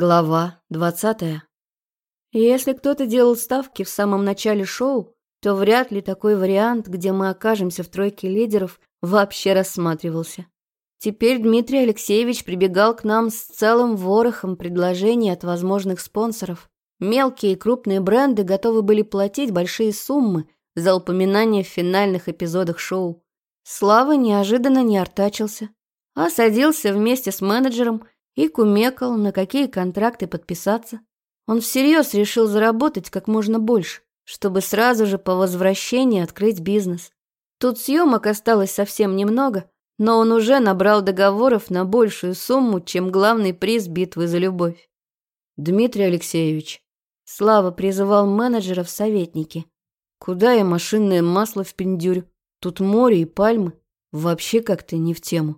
Глава 20. Если кто-то делал ставки в самом начале шоу, то вряд ли такой вариант, где мы окажемся в тройке лидеров, вообще рассматривался. Теперь Дмитрий Алексеевич прибегал к нам с целым ворохом предложений от возможных спонсоров. Мелкие и крупные бренды готовы были платить большие суммы за упоминание в финальных эпизодах шоу. Слава неожиданно не артачился, а садился вместе с менеджером – и кумекал, на какие контракты подписаться. Он всерьез решил заработать как можно больше, чтобы сразу же по возвращении открыть бизнес. Тут съемок осталось совсем немного, но он уже набрал договоров на большую сумму, чем главный приз битвы за любовь. «Дмитрий Алексеевич», — Слава призывал менеджера в советники, — «куда я машинное масло в пиндюрю? Тут море и пальмы. Вообще как-то не в тему».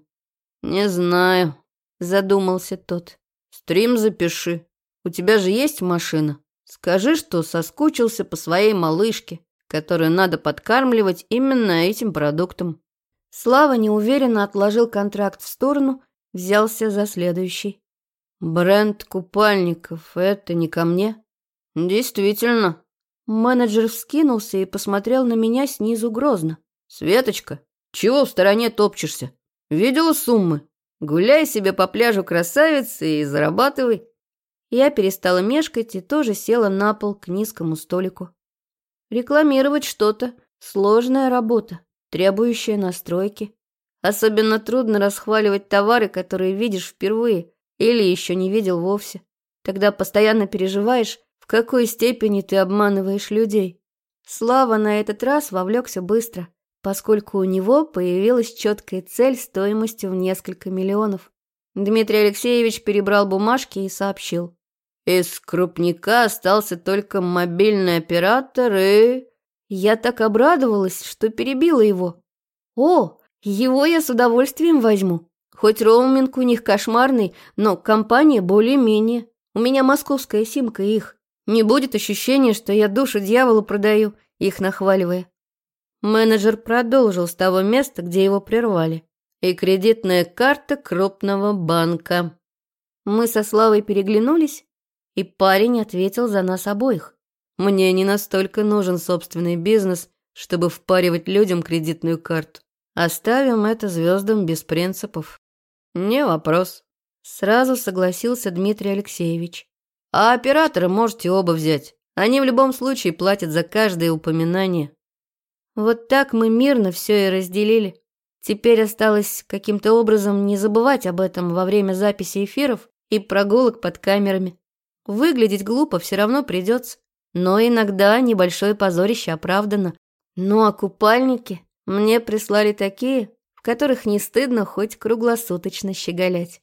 «Не знаю», Задумался тот. «Стрим запиши. У тебя же есть машина. Скажи, что соскучился по своей малышке, которую надо подкармливать именно этим продуктом». Слава неуверенно отложил контракт в сторону, взялся за следующий. «Бренд купальников — это не ко мне?» «Действительно». Менеджер вскинулся и посмотрел на меня снизу грозно. «Светочка, чего в стороне топчешься? Видела суммы?» Гуляй себе по пляжу, красавица, и зарабатывай. Я перестала мешкать и тоже села на пол к низкому столику. Рекламировать что-то — сложная работа, требующая настройки. Особенно трудно расхваливать товары, которые видишь впервые или еще не видел вовсе. Тогда постоянно переживаешь, в какой степени ты обманываешь людей. Слава на этот раз вовлекся быстро — поскольку у него появилась четкая цель стоимостью в несколько миллионов. Дмитрий Алексеевич перебрал бумажки и сообщил. «Из крупника остался только мобильный оператор и...» Я так обрадовалась, что перебила его. «О, его я с удовольствием возьму. Хоть роуминг у них кошмарный, но компания более-менее. У меня московская симка их. Не будет ощущения, что я душу дьяволу продаю, их нахваливая. Менеджер продолжил с того места, где его прервали. «И кредитная карта крупного банка». Мы со Славой переглянулись, и парень ответил за нас обоих. «Мне не настолько нужен собственный бизнес, чтобы впаривать людям кредитную карту. Оставим это звездам без принципов». «Не вопрос», — сразу согласился Дмитрий Алексеевич. «А оператора можете оба взять. Они в любом случае платят за каждое упоминание». Вот так мы мирно все и разделили. Теперь осталось каким-то образом не забывать об этом во время записи эфиров и прогулок под камерами. Выглядеть глупо все равно придется, но иногда небольшое позорище оправдано. Ну а купальники мне прислали такие, в которых не стыдно хоть круглосуточно щеголять.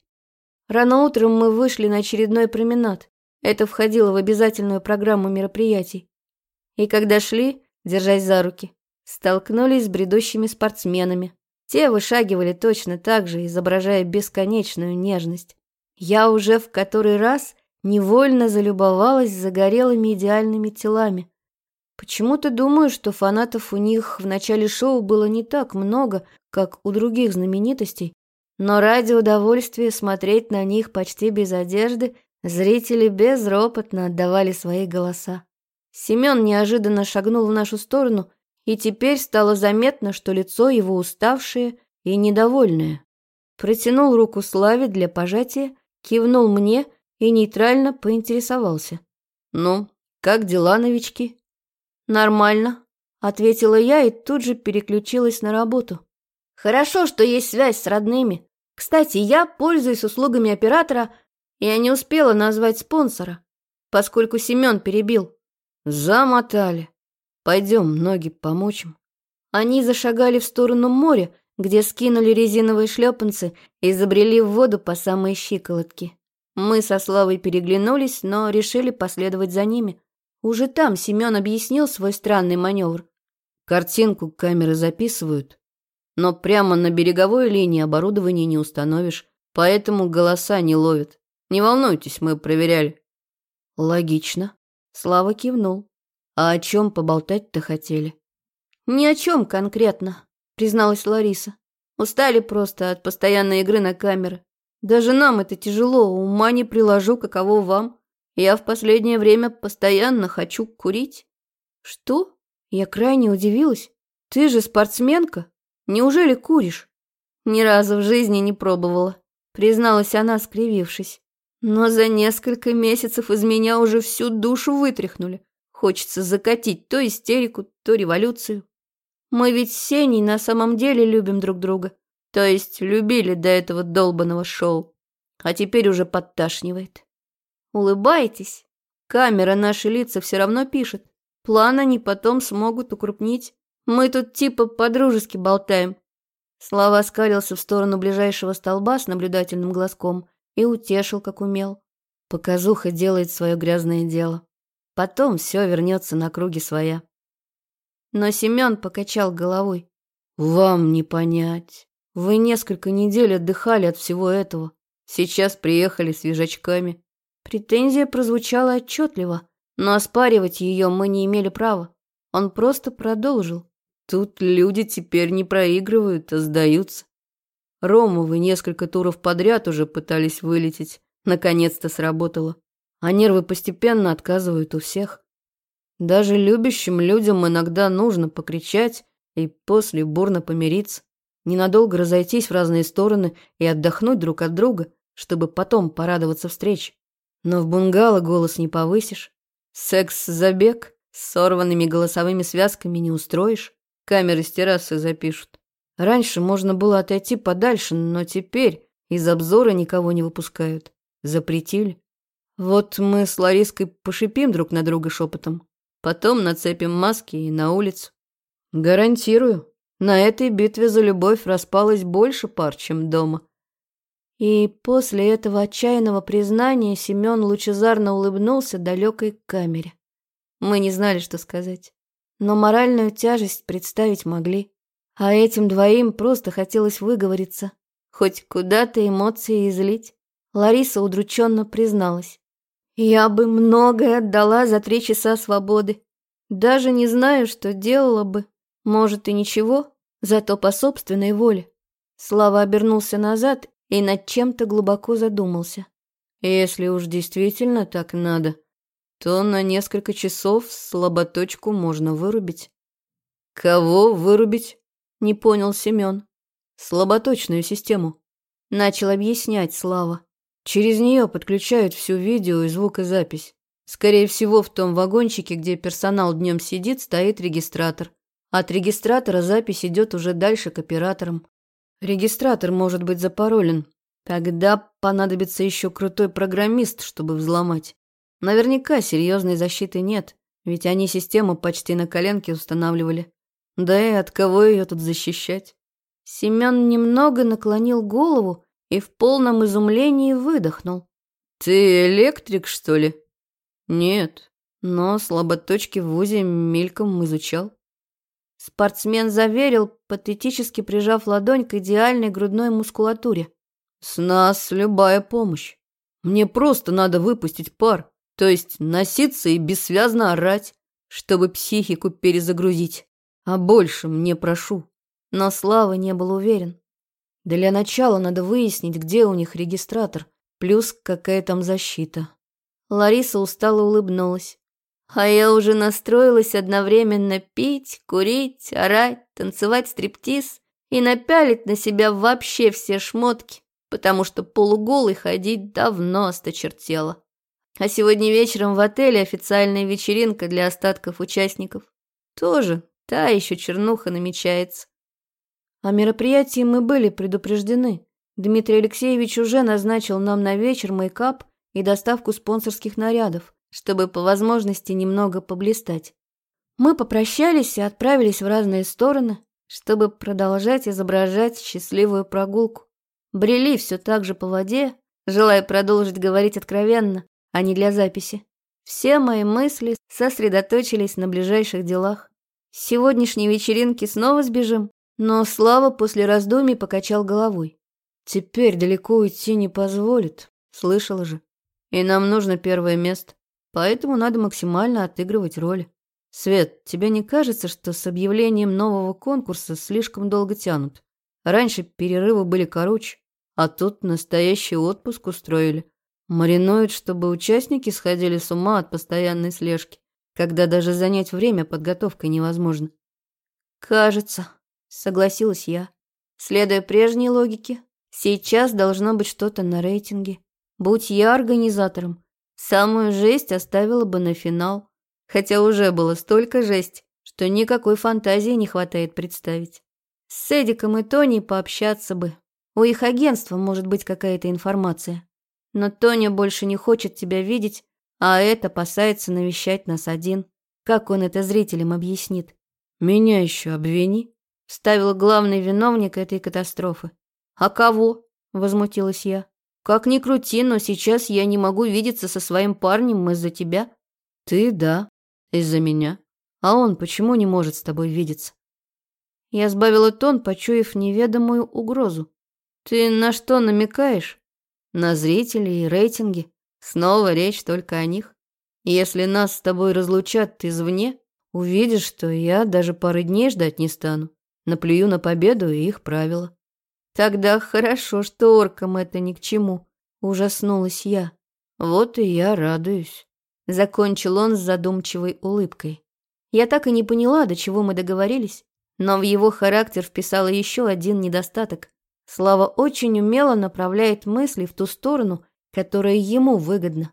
Рано утром мы вышли на очередной променад. Это входило в обязательную программу мероприятий. И когда шли, держась за руки, столкнулись с бредущими спортсменами. Те вышагивали точно так же, изображая бесконечную нежность. Я уже в который раз невольно залюбовалась загорелыми идеальными телами. Почему-то думаю, что фанатов у них в начале шоу было не так много, как у других знаменитостей, но ради удовольствия смотреть на них почти без одежды зрители безропотно отдавали свои голоса. Семен неожиданно шагнул в нашу сторону – и теперь стало заметно, что лицо его уставшее и недовольное. Протянул руку Славе для пожатия, кивнул мне и нейтрально поинтересовался. «Ну, как дела, новички?» «Нормально», — ответила я и тут же переключилась на работу. «Хорошо, что есть связь с родными. Кстати, я пользуюсь услугами оператора, и я не успела назвать спонсора, поскольку Семен перебил». «Замотали», Пойдем, ноги помочим». Они зашагали в сторону моря, где скинули резиновые шлепанцы и забрели в воду по самые щиколотки. Мы со Славой переглянулись, но решили последовать за ними. Уже там Семен объяснил свой странный маневр. Картинку камеры записывают, но прямо на береговой линии оборудование не установишь, поэтому голоса не ловят. Не волнуйтесь, мы проверяли. Логично. Слава кивнул. «А о чем поболтать-то хотели?» «Ни о чем конкретно», — призналась Лариса. «Устали просто от постоянной игры на камеры. Даже нам это тяжело, ума не приложу, каково вам. Я в последнее время постоянно хочу курить». «Что?» Я крайне удивилась. «Ты же спортсменка. Неужели куришь?» «Ни разу в жизни не пробовала», — призналась она, скривившись. «Но за несколько месяцев из меня уже всю душу вытряхнули. Хочется закатить то истерику, то революцию. Мы ведь с Сеней на самом деле любим друг друга. То есть любили до этого долбанного шоу. А теперь уже подташнивает. Улыбайтесь. Камера наши лица все равно пишет. План они потом смогут укрупнить. Мы тут типа по-дружески болтаем. Слава скалился в сторону ближайшего столба с наблюдательным глазком и утешил, как умел. Показуха делает свое грязное дело. Потом все вернется на круги своя. Но Семен покачал головой. «Вам не понять. Вы несколько недель отдыхали от всего этого. Сейчас приехали свежачками». Претензия прозвучала отчетливо, но оспаривать ее мы не имели права. Он просто продолжил. «Тут люди теперь не проигрывают, а сдаются. Ромовы несколько туров подряд уже пытались вылететь. Наконец-то сработало а нервы постепенно отказывают у всех. Даже любящим людям иногда нужно покричать и после бурно помириться, ненадолго разойтись в разные стороны и отдохнуть друг от друга, чтобы потом порадоваться встрече. Но в бунгало голос не повысишь. Секс-забег с сорванными голосовыми связками не устроишь. Камеры с террасы запишут. Раньше можно было отойти подальше, но теперь из обзора никого не выпускают. Запретили. Вот мы с Лариской пошипим друг на друга шепотом. Потом нацепим маски и на улицу. Гарантирую, на этой битве за любовь распалось больше пар, чем дома. И после этого отчаянного признания Семен лучезарно улыбнулся далекой камере. Мы не знали, что сказать. Но моральную тяжесть представить могли. А этим двоим просто хотелось выговориться. Хоть куда-то эмоции излить. Лариса удрученно призналась. Я бы многое отдала за три часа свободы. Даже не знаю, что делала бы. Может и ничего, зато по собственной воле. Слава обернулся назад и над чем-то глубоко задумался. Если уж действительно так надо, то на несколько часов слаботочку можно вырубить. Кого вырубить? Не понял Семен. Слаботочную систему. Начал объяснять Слава. Через нее подключают всю видео и звукозапись. Скорее всего, в том вагончике, где персонал днем сидит, стоит регистратор. От регистратора запись идет уже дальше к операторам. Регистратор может быть запаролен. Тогда понадобится еще крутой программист, чтобы взломать. Наверняка серьезной защиты нет, ведь они систему почти на коленке устанавливали. Да и от кого ее тут защищать? Семен немного наклонил голову, и в полном изумлении выдохнул. «Ты электрик, что ли?» «Нет, но слаботочки в УЗИ мельком изучал». Спортсмен заверил, патетически прижав ладонь к идеальной грудной мускулатуре. «С нас любая помощь. Мне просто надо выпустить пар, то есть носиться и бессвязно орать, чтобы психику перезагрузить. А больше мне прошу». Но Слава не был уверен. Для начала надо выяснить, где у них регистратор, плюс какая там защита. Лариса устало улыбнулась. А я уже настроилась одновременно пить, курить, орать, танцевать стриптиз и напялить на себя вообще все шмотки, потому что полуголый ходить давно осточертела. А сегодня вечером в отеле официальная вечеринка для остатков участников. Тоже та еще чернуха намечается. А О мероприятии мы были предупреждены. Дмитрий Алексеевич уже назначил нам на вечер мейкап и доставку спонсорских нарядов, чтобы по возможности немного поблистать. Мы попрощались и отправились в разные стороны, чтобы продолжать изображать счастливую прогулку. Брели все так же по воде, желая продолжить говорить откровенно, а не для записи. Все мои мысли сосредоточились на ближайших делах. С сегодняшней вечеринки снова сбежим? Но Слава после раздумий покачал головой. «Теперь далеко уйти не позволит, слышала же. И нам нужно первое место, поэтому надо максимально отыгрывать роли. Свет, тебе не кажется, что с объявлением нового конкурса слишком долго тянут? Раньше перерывы были короче, а тут настоящий отпуск устроили. Маринуют, чтобы участники сходили с ума от постоянной слежки, когда даже занять время подготовкой невозможно». «Кажется», Согласилась я. Следуя прежней логике, сейчас должно быть что-то на рейтинге. Будь я организатором, самую жесть оставила бы на финал. Хотя уже было столько жесть, что никакой фантазии не хватает представить. С Эдиком и Тони пообщаться бы. У их агентства может быть какая-то информация. Но Тоня больше не хочет тебя видеть, а это опасается навещать нас один. Как он это зрителям объяснит? «Меня еще обвини», ставила главный виновник этой катастрофы. А кого? возмутилась я. Как ни крути, но сейчас я не могу видеться со своим парнем из-за тебя. Ты да, из-за меня. А он почему не может с тобой видеться? Я сбавила тон, почуяв неведомую угрозу. Ты на что намекаешь? На зрители и рейтинги. Снова речь только о них. Если нас с тобой разлучат извне, увидишь, что я даже пары дней ждать не стану наплюю на победу и их правила. Тогда хорошо, что оркам это ни к чему, ужаснулась я. Вот и я радуюсь. Закончил он с задумчивой улыбкой. Я так и не поняла, до чего мы договорились, но в его характер вписала еще один недостаток. Слава очень умело направляет мысли в ту сторону, которая ему выгодна.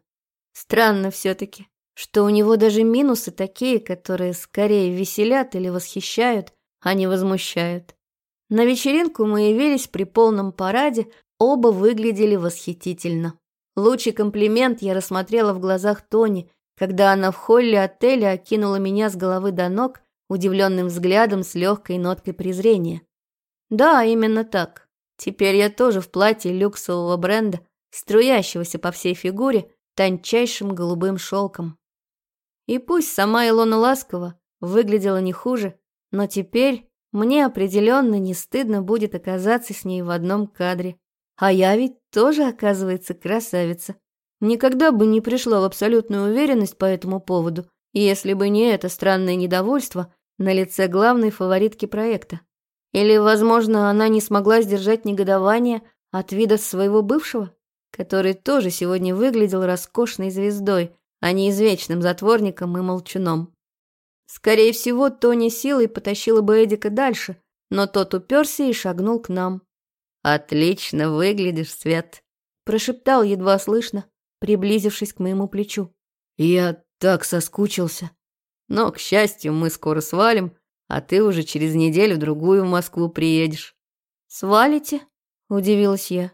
Странно все-таки, что у него даже минусы такие, которые скорее веселят или восхищают, они возмущают. На вечеринку мы явились при полном параде, оба выглядели восхитительно. Лучший комплимент я рассмотрела в глазах Тони, когда она в холле отеля окинула меня с головы до ног удивленным взглядом с легкой ноткой презрения. Да, именно так. Теперь я тоже в платье люксового бренда, струящегося по всей фигуре тончайшим голубым шелком. И пусть сама Илона Ласкова выглядела не хуже, но теперь мне определенно не стыдно будет оказаться с ней в одном кадре. А я ведь тоже, оказывается, красавица. Никогда бы не пришла в абсолютную уверенность по этому поводу, если бы не это странное недовольство на лице главной фаворитки проекта. Или, возможно, она не смогла сдержать негодование от вида своего бывшего, который тоже сегодня выглядел роскошной звездой, а не извечным затворником и молчуном. Скорее всего, Тони силой потащила бы Эдика дальше, но тот уперся и шагнул к нам. «Отлично выглядишь, Свет», — прошептал едва слышно, приблизившись к моему плечу. «Я так соскучился. Но, к счастью, мы скоро свалим, а ты уже через неделю-другую в Москву приедешь». «Свалите?» — удивилась я.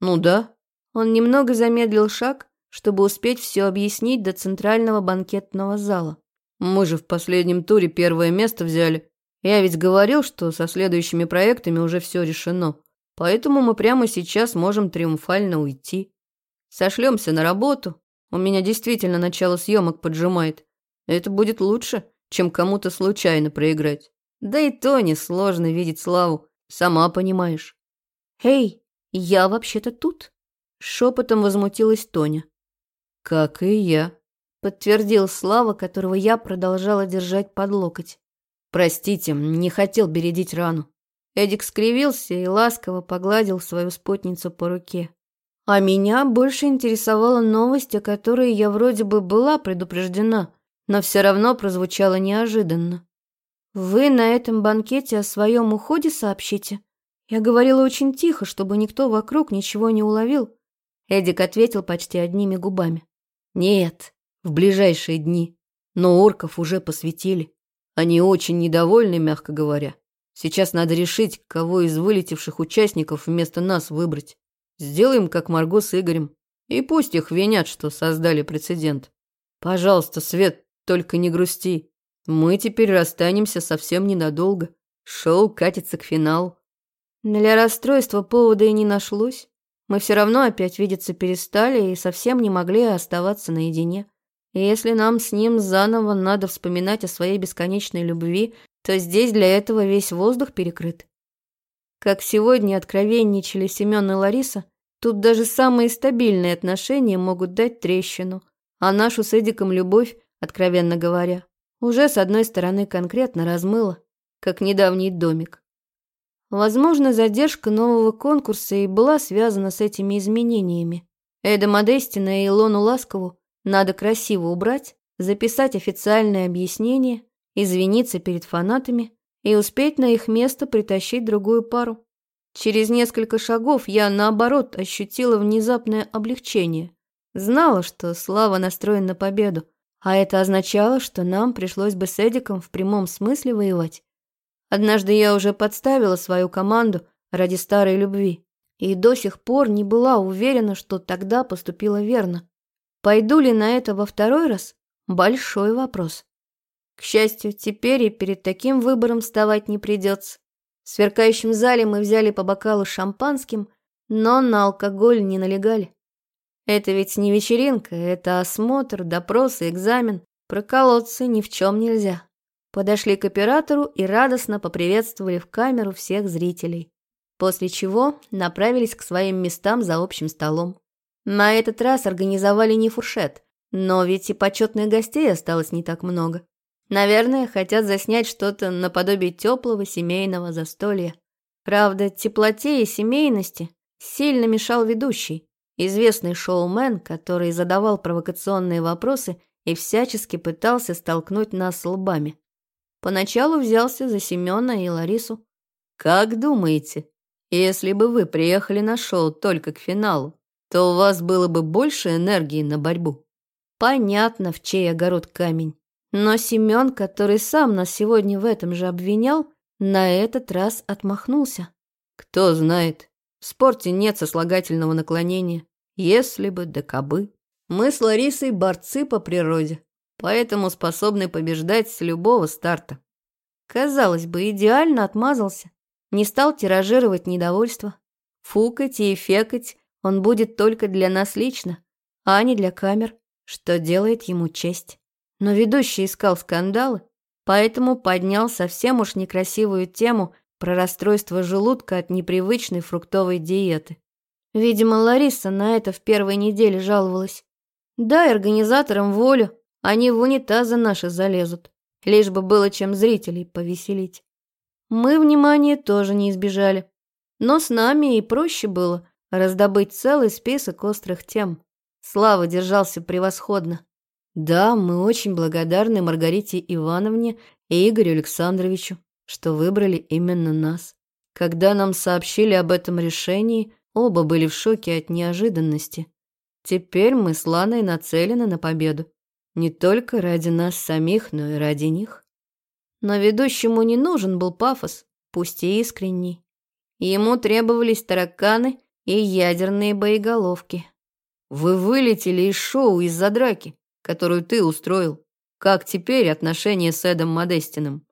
«Ну да». Он немного замедлил шаг, чтобы успеть все объяснить до центрального банкетного зала. Мы же в последнем туре первое место взяли. Я ведь говорил, что со следующими проектами уже все решено. Поэтому мы прямо сейчас можем триумфально уйти. Сошлемся на работу. У меня действительно начало съемок поджимает. Это будет лучше, чем кому-то случайно проиграть. Да и то несложно видеть славу, сама понимаешь. «Эй, я вообще-то тут!» Шепотом возмутилась Тоня. «Как и я», подтвердил Слава, которого я продолжала держать под локоть. «Простите, не хотел бередить рану». Эдик скривился и ласково погладил свою спутницу по руке. А меня больше интересовала новость, о которой я вроде бы была предупреждена, но все равно прозвучала неожиданно. «Вы на этом банкете о своем уходе сообщите?» Я говорила очень тихо, чтобы никто вокруг ничего не уловил. Эдик ответил почти одними губами. «Нет, в ближайшие дни. Но орков уже посвятили. Они очень недовольны, мягко говоря. Сейчас надо решить, кого из вылетевших участников вместо нас выбрать. Сделаем, как Марго с Игорем. И пусть их винят, что создали прецедент. Пожалуйста, Свет, только не грусти. Мы теперь расстанемся совсем ненадолго. Шоу катится к финалу. Для расстройства повода и не нашлось. Мы все равно опять видеться перестали и совсем не могли оставаться наедине. И если нам с ним заново надо вспоминать о своей бесконечной любви, то здесь для этого весь воздух перекрыт. Как сегодня откровенничали Семен и Лариса, тут даже самые стабильные отношения могут дать трещину, а нашу с Эдиком любовь, откровенно говоря, уже с одной стороны конкретно размыла, как недавний домик. Возможно, задержка нового конкурса и была связана с этими изменениями. Эда Модестина и Илону Ласкову надо красиво убрать, записать официальное объяснение, извиниться перед фанатами и успеть на их место притащить другую пару. Через несколько шагов я, наоборот, ощутила внезапное облегчение. Знала, что Слава настроен на победу, а это означало, что нам пришлось бы с Эдиком в прямом смысле воевать. Однажды я уже подставила свою команду ради старой любви и до сих пор не была уверена, что тогда поступила верно. Пойду ли на это во второй раз? Большой вопрос. К счастью, теперь и перед таким выбором вставать не придется. В сверкающем зале мы взяли по бокалу шампанским, но на алкоголь не налегали. Это ведь не вечеринка, это осмотр, допрос и экзамен. Проколоться ни в чем нельзя. Подошли к оператору и радостно поприветствовали в камеру всех зрителей, после чего направились к своим местам за общим столом. На этот раз организовали не фуршет, но ведь и почетных гостей осталось не так много. Наверное, хотят заснять что-то наподобие теплого семейного застолья. Правда, теплоте и семейности сильно мешал ведущий, известный шоумен, который задавал провокационные вопросы и всячески пытался столкнуть нас с лбами. Поначалу взялся за Семена и Ларису. «Как думаете, если бы вы приехали на шоу только к финалу, то у вас было бы больше энергии на борьбу. Понятно, в чей огород камень. Но Семен, который сам нас сегодня в этом же обвинял, на этот раз отмахнулся. Кто знает, в спорте нет сослагательного наклонения. Если бы, да кобы, Мы с Ларисой борцы по природе, поэтому способны побеждать с любого старта. Казалось бы, идеально отмазался. Не стал тиражировать недовольство. Фукать и фекать он будет только для нас лично, а не для камер, что делает ему честь. Но ведущий искал скандалы, поэтому поднял совсем уж некрасивую тему про расстройство желудка от непривычной фруктовой диеты. Видимо, Лариса на это в первой неделе жаловалась. Дай организаторам волю, они в унитазы наши залезут. Лишь бы было чем зрителей повеселить. Мы внимания тоже не избежали. Но с нами и проще было, раздобыть целый список острых тем. Слава держался превосходно. Да, мы очень благодарны Маргарите Ивановне и Игорю Александровичу, что выбрали именно нас. Когда нам сообщили об этом решении, оба были в шоке от неожиданности. Теперь мы с Ланой нацелены на победу. Не только ради нас самих, но и ради них. Но ведущему не нужен был пафос, пусть и искренний. Ему требовались тараканы – и ядерные боеголовки. Вы вылетели из шоу из-за драки, которую ты устроил. Как теперь отношения с Эдом Модестиным?»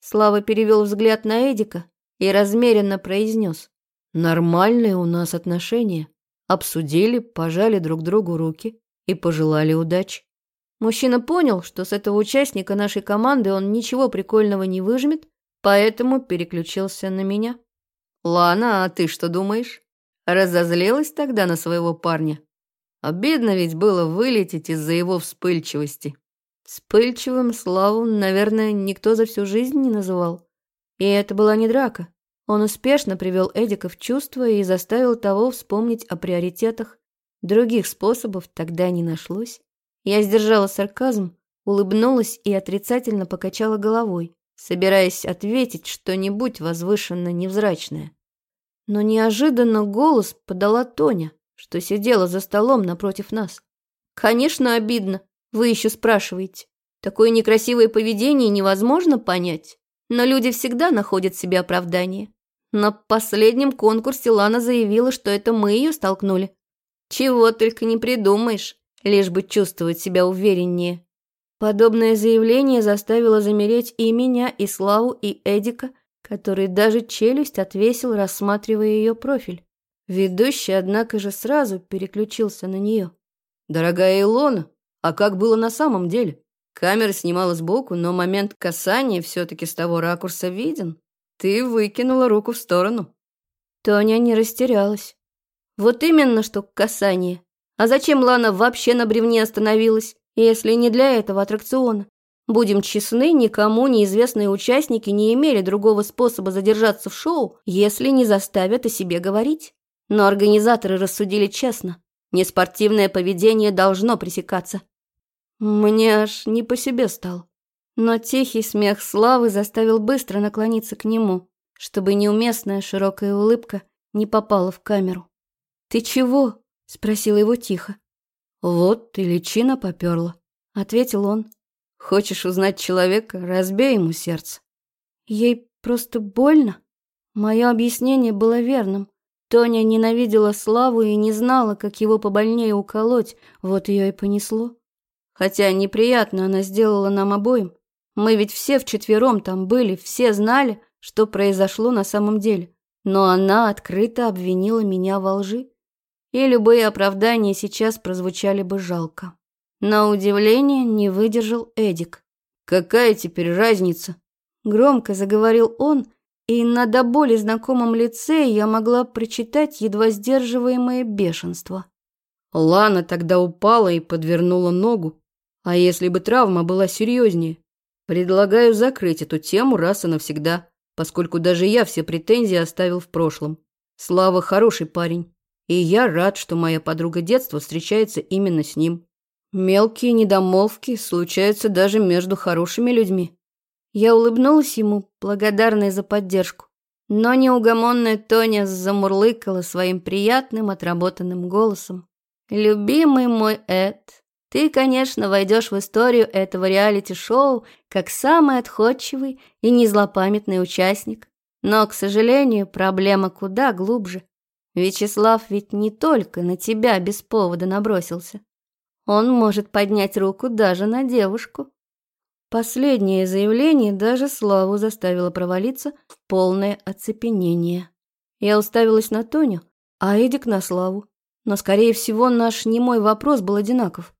Слава перевел взгляд на Эдика и размеренно произнес. «Нормальные у нас отношения. Обсудили, пожали друг другу руки и пожелали удачи. Мужчина понял, что с этого участника нашей команды он ничего прикольного не выжмет, поэтому переключился на меня. «Лана, а ты что думаешь?» Разозлилась тогда на своего парня. А Обидно ведь было вылететь из-за его вспыльчивости. Вспыльчивым Славу, наверное, никто за всю жизнь не называл. И это была не драка. Он успешно привел Эдика в чувство и заставил того вспомнить о приоритетах. Других способов тогда не нашлось. Я сдержала сарказм, улыбнулась и отрицательно покачала головой, собираясь ответить что-нибудь возвышенно невзрачное но неожиданно голос подала Тоня, что сидела за столом напротив нас. «Конечно, обидно. Вы еще спрашиваете. Такое некрасивое поведение невозможно понять, но люди всегда находят себе оправдание. На последнем конкурсе Лана заявила, что это мы ее столкнули. Чего только не придумаешь, лишь бы чувствовать себя увереннее». Подобное заявление заставило замереть и меня, и Славу, и Эдика, который даже челюсть отвесил, рассматривая ее профиль. Ведущий, однако же, сразу переключился на нее. «Дорогая Илона, а как было на самом деле?» Камера снимала сбоку, но момент касания все-таки с того ракурса виден. Ты выкинула руку в сторону. Тоня не растерялась. Вот именно что касание. А зачем Лана вообще на бревне остановилась, если не для этого аттракциона? Будем честны, никому неизвестные участники не имели другого способа задержаться в шоу, если не заставят о себе говорить. Но организаторы рассудили честно. Неспортивное поведение должно пресекаться. Мне аж не по себе стал. Но тихий смех Славы заставил быстро наклониться к нему, чтобы неуместная широкая улыбка не попала в камеру. «Ты чего?» – спросила его тихо. «Вот и личина поперла», – ответил он, Хочешь узнать человека, разбей ему сердце. Ей просто больно. Мое объяснение было верным. Тоня ненавидела Славу и не знала, как его побольнее уколоть, вот ее и понесло. Хотя неприятно она сделала нам обоим. Мы ведь все вчетвером там были, все знали, что произошло на самом деле. Но она открыто обвинила меня во лжи. И любые оправдания сейчас прозвучали бы жалко. На удивление не выдержал Эдик. «Какая теперь разница?» Громко заговорил он, и на до боли знакомом лице я могла прочитать едва сдерживаемое бешенство. Лана тогда упала и подвернула ногу. А если бы травма была серьезнее? Предлагаю закрыть эту тему раз и навсегда, поскольку даже я все претензии оставил в прошлом. Слава хороший парень, и я рад, что моя подруга детства встречается именно с ним. Мелкие недомолвки случаются даже между хорошими людьми. Я улыбнулась ему, благодарная за поддержку. Но неугомонная Тоня замурлыкала своим приятным отработанным голосом. «Любимый мой Эд, ты, конечно, войдешь в историю этого реалити-шоу как самый отходчивый и незлопамятный участник. Но, к сожалению, проблема куда глубже. Вячеслав ведь не только на тебя без повода набросился. Он может поднять руку даже на девушку. Последнее заявление даже Славу заставило провалиться в полное оцепенение. Я уставилась на Тоню, а Эдик на Славу. Но, скорее всего, наш немой вопрос был одинаков.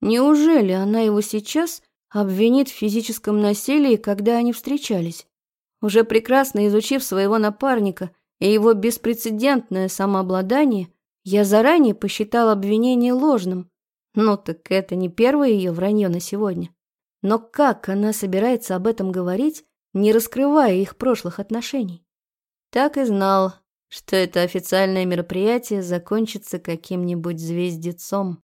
Неужели она его сейчас обвинит в физическом насилии, когда они встречались? Уже прекрасно изучив своего напарника и его беспрецедентное самообладание, я заранее посчитал обвинение ложным, ну так это не первое ее вранье на сегодня. Но как она собирается об этом говорить, не раскрывая их прошлых отношений? Так и знал, что это официальное мероприятие закончится каким-нибудь звездецом.